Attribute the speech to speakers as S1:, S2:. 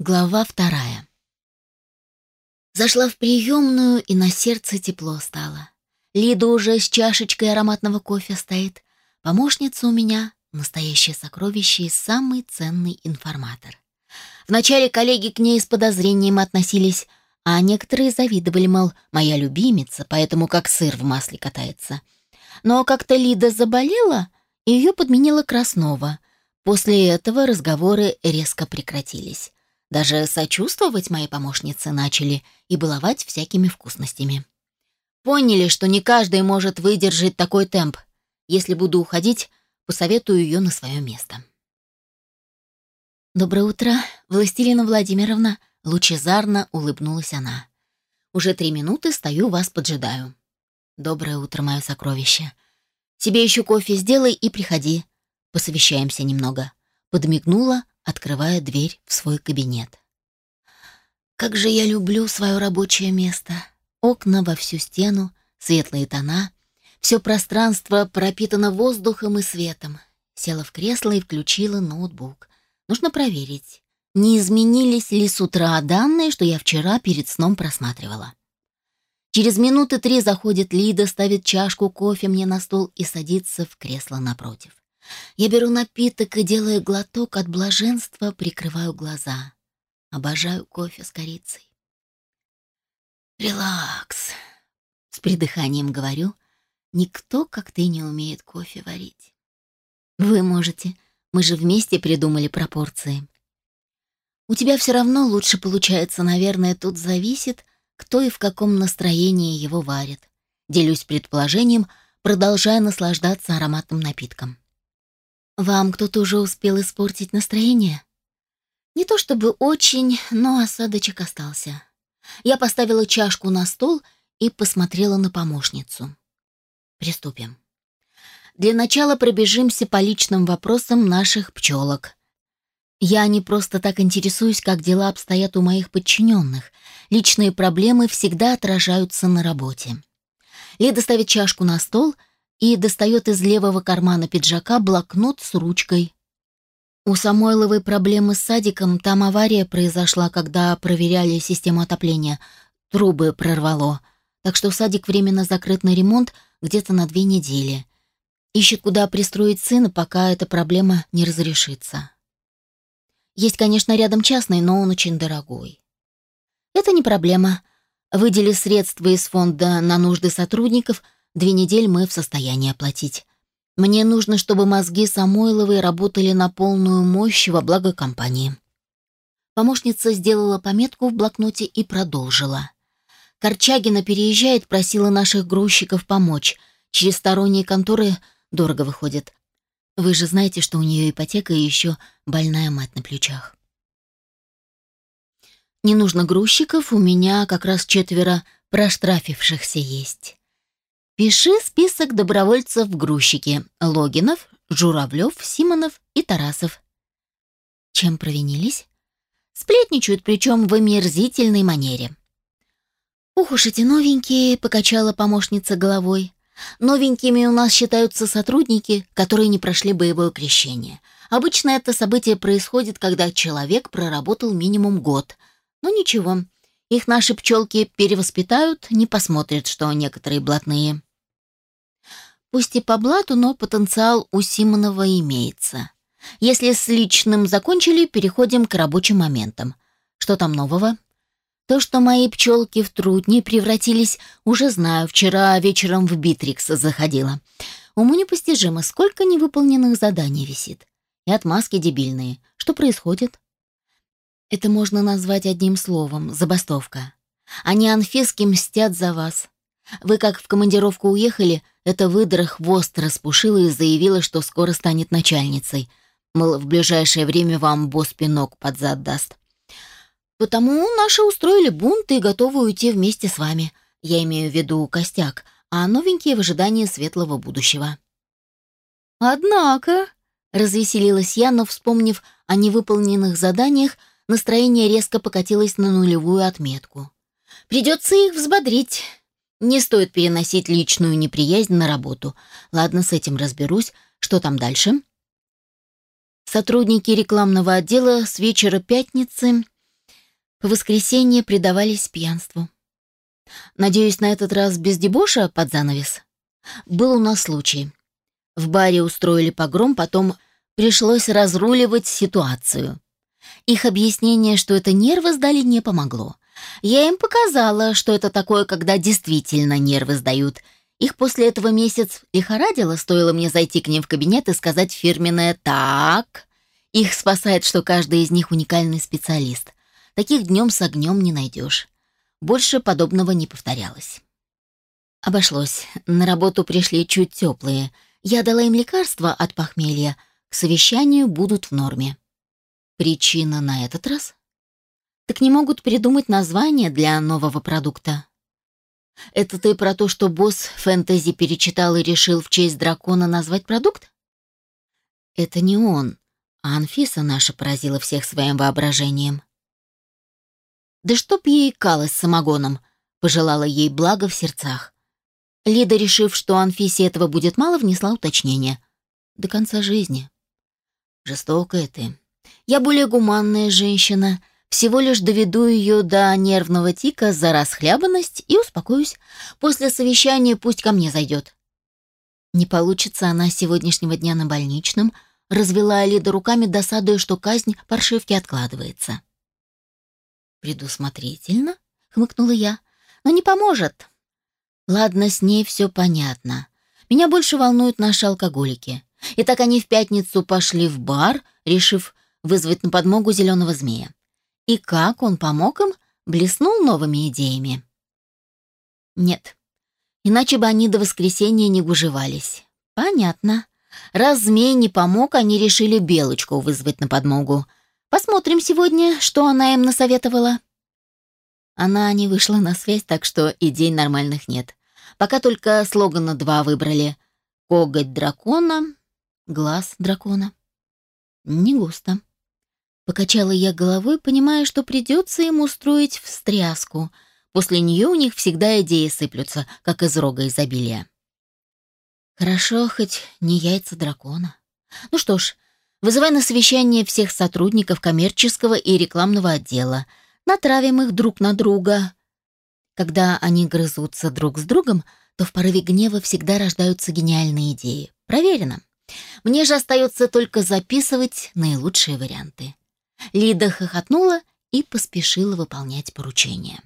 S1: Глава вторая. Зашла в приемную, и на сердце тепло стало. Лида уже с чашечкой ароматного кофе стоит. Помощница у меня — настоящее сокровище и самый ценный информатор. Вначале коллеги к ней с подозрением относились, а некоторые завидовали, мол, моя любимица, поэтому как сыр в масле катается. Но как-то Лида заболела, и ее подменила Краснова. После этого разговоры резко прекратились. Даже сочувствовать моей помощнице начали и баловать всякими вкусностями. Поняли, что не каждый может выдержать такой темп. Если буду уходить, посоветую ее на свое место. «Доброе утро, Властелина Владимировна», — лучезарно улыбнулась она. «Уже три минуты стою, вас поджидаю». «Доброе утро, мое сокровище. Себе еще кофе сделай и приходи. Посовещаемся немного». Подмигнула, открывая дверь в свой кабинет. Как же я люблю свое рабочее место. Окна во всю стену, светлые тона, все пространство пропитано воздухом и светом. Села в кресло и включила ноутбук. Нужно проверить, не изменились ли с утра данные, что я вчера перед сном просматривала. Через минуты три заходит Лида, ставит чашку кофе мне на стол и садится в кресло напротив. Я беру напиток и, делая глоток от блаженства, прикрываю глаза. Обожаю кофе с корицей. «Релакс», — с придыханием говорю. «Никто, как ты, не умеет кофе варить». «Вы можете. Мы же вместе придумали пропорции». «У тебя все равно лучше получается, наверное, тут зависит, кто и в каком настроении его варит». Делюсь предположением, продолжая наслаждаться ароматным напитком. Вам кто-то уже успел испортить настроение? Не то чтобы очень, но осадочек остался. Я поставила чашку на стол и посмотрела на помощницу. Приступим. Для начала пробежимся по личным вопросам наших пчелок. Я не просто так интересуюсь, как дела обстоят у моих подчиненных. Личные проблемы всегда отражаются на работе. Лида ставит чашку на стол — и достает из левого кармана пиджака блокнот с ручкой. У Самойловой проблемы с садиком, там авария произошла, когда проверяли систему отопления. Трубы прорвало, так что садик временно закрыт на ремонт где-то на две недели. Ищет, куда пристроить сына, пока эта проблема не разрешится. Есть, конечно, рядом частный, но он очень дорогой. Это не проблема. Выдели средства из фонда на нужды сотрудников – Две недели мы в состоянии оплатить. Мне нужно, чтобы мозги Самойловой работали на полную мощь во благо компании. Помощница сделала пометку в блокноте и продолжила. Корчагина переезжает, просила наших грузчиков помочь. Через сторонние конторы дорого выходит. Вы же знаете, что у нее ипотека и еще больная мать на плечах. Не нужно грузчиков, у меня как раз четверо проштрафившихся есть. Пиши список добровольцев-грузчики. Логинов, Журавлев, Симонов и Тарасов. Чем провинились? Сплетничают, причем в омерзительной манере. «Ух уж эти новенькие», — покачала помощница головой. «Новенькими у нас считаются сотрудники, которые не прошли боевое крещение. Обычно это событие происходит, когда человек проработал минимум год. Но ничего, их наши пчелки перевоспитают, не посмотрят, что некоторые блатные. Пусть и по блату, но потенциал у Симонова имеется. Если с личным закончили, переходим к рабочим моментам. Что там нового? То, что мои пчелки в трутни превратились, уже знаю. Вчера вечером в Битрикс заходила. Уму непостижимо, сколько невыполненных заданий висит. И отмазки дебильные. Что происходит? Это можно назвать одним словом — забастовка. Они Анфиске мстят за вас. Вы как в командировку уехали, эта выдра хвост распушила и заявила, что скоро станет начальницей. Мол, в ближайшее время вам босс пинок под зад даст. Потому наши устроили бунт и готовы уйти вместе с вами. Я имею в виду костяк, а новенькие в ожидании светлого будущего. Однако, развеселилась я, но, вспомнив о невыполненных заданиях, настроение резко покатилось на нулевую отметку. Придется их взбодрить. Не стоит переносить личную неприязнь на работу. Ладно, с этим разберусь. Что там дальше? Сотрудники рекламного отдела с вечера пятницы В воскресенье предавались пьянству. Надеюсь, на этот раз без дебоша под занавес? Был у нас случай. В баре устроили погром, потом пришлось разруливать ситуацию. Их объяснение, что это нервы сдали, не помогло. Я им показала, что это такое, когда действительно нервы сдают. Их после этого месяц лихорадило, стоило мне зайти к ним в кабинет и сказать фирменное «так». Их спасает, что каждый из них уникальный специалист. Таких днем с огнем не найдешь. Больше подобного не повторялось. Обошлось. На работу пришли чуть теплые. Я дала им лекарства от похмелья. К совещанию будут в норме. Причина на этот раз? Так не могут придумать название для нового продукта. Это ты про то, что босс фэнтези перечитал и решил в честь дракона назвать продукт? Это не он, а Анфиса наша поразила всех своим воображением. Да чтоб ей калось самогоном, пожелала ей благо в сердцах. Лида, решив, что Анфисе этого будет мало, внесла уточнение. До конца жизни. Жестокая ты. Я более гуманная женщина. Всего лишь доведу ее до нервного тика за расхлябанность и успокоюсь. После совещания пусть ко мне зайдет. Не получится она сегодняшнего дня на больничном, развела Лида руками, досадуя, что казнь паршивки откладывается. «Предусмотрительно?» — хмыкнула я. «Но не поможет». «Ладно, с ней все понятно. Меня больше волнуют наши алкоголики. И так они в пятницу пошли в бар, решив вызвать на подмогу зеленого змея. И как он помог им, блеснул новыми идеями. Нет, иначе бы они до воскресенья не гужевались. Понятно. Раз змей не помог, они решили Белочку вызвать на подмогу. Посмотрим сегодня, что она им насоветовала. Она не вышла на связь, так что идей нормальных нет. Пока только слогана два выбрали. Коготь дракона, глаз дракона. Не густо. Покачала я головой, понимая, что придется им устроить встряску. После нее у них всегда идеи сыплются, как из рога изобилия. Хорошо, хоть не яйца дракона. Ну что ж, Вызывай на совещание всех сотрудников коммерческого и рекламного отдела. Натравим их друг на друга. Когда они грызутся друг с другом, то в порыве гнева всегда рождаются гениальные идеи. Проверено. Мне же остается только записывать наилучшие варианты. Лида хохотнула и поспешила выполнять поручение.